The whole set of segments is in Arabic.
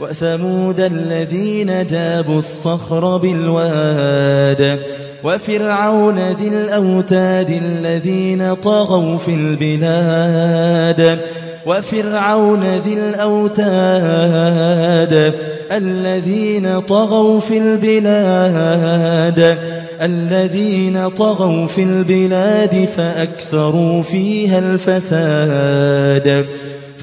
وثمود الذين جابوا الصخر بالواد وفرعون ذي الأوتاد الذين طغوا في البلاد وفرعون ذي الأوتاد الذين طغوا في البلاد الذين طغوا في البلاد فأكثروا فيها الفساد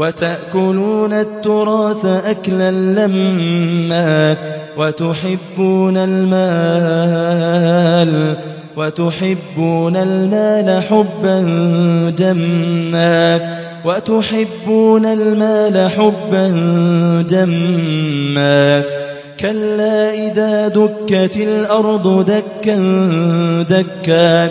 وتأكلون التراث أكلا لما وتحبون المال وتحبون المال حبا جما وتحبون المال حبا جما كلا إذا دكت الأرض دكا دكا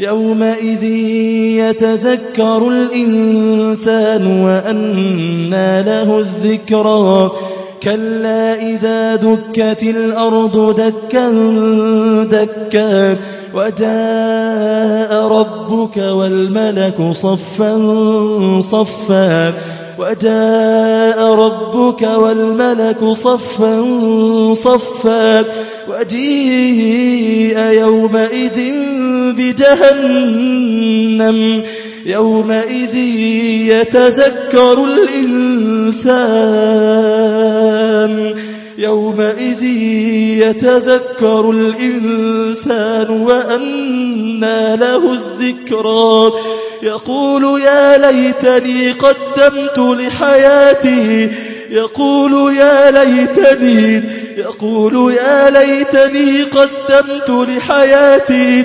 يومئذ يتذكر الإنسان وأنى له الذكرى. كلا إذا دكت الأرض دكا دكا وجاء ربك والملك صفا صفا وجاء ربك والملك صفا صفا وجيء يومئذ بجهنم يومئذ يتذكر الإنسان يومئذ يتذكر الإنسان وأنى له الذكرى يقول يا ليتني قدمت لحياتي يقول يا ليتني يقول يا ليتني قدمت لحياتي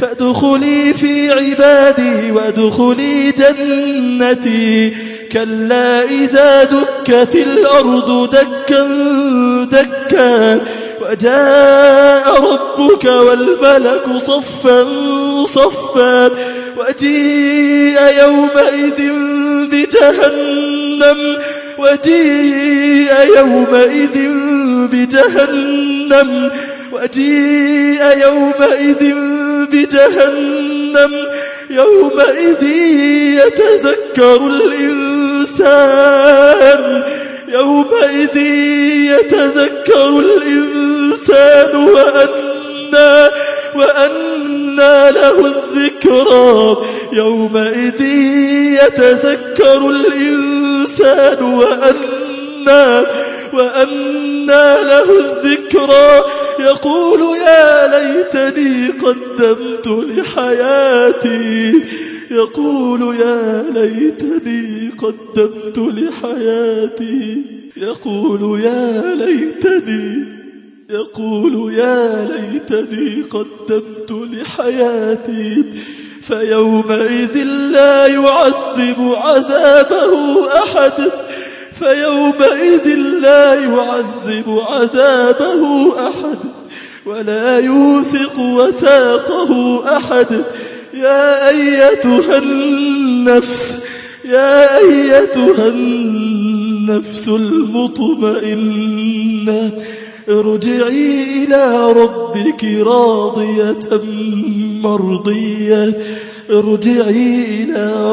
فادخلي في عبادي وادخلي جنتي. كلا إذا دكت الأرض دكا دكا وجاء ربك والملك صفا صفا. وجيء يومئذ بجهنم وجيء يومئذ بجهنم. وجيء يومئذ بجهنم يومئذ يتذكر الإنسان يومئذ يتذكر الإنسان وأنى وأنى له الذكرى. يومئذ يتذكر الإنسان وأنى وأنى له الذكرى. يقول يا ليتني قدمت لحياتي. يقول يا ليتني قدمت لحياتي. يقول يا ليتني يقول يا ليتني قدمت لحياتي. فيومئذ لا يعذب عذابه أحد. فيومئذ لا يعذب عذابه أحد ولا يوثق وثاقه أحد. يا أيتها النفس يا أيتها النفس المطمئنة ارجعي إلى ربك راضية مرضية. ارجعي إلى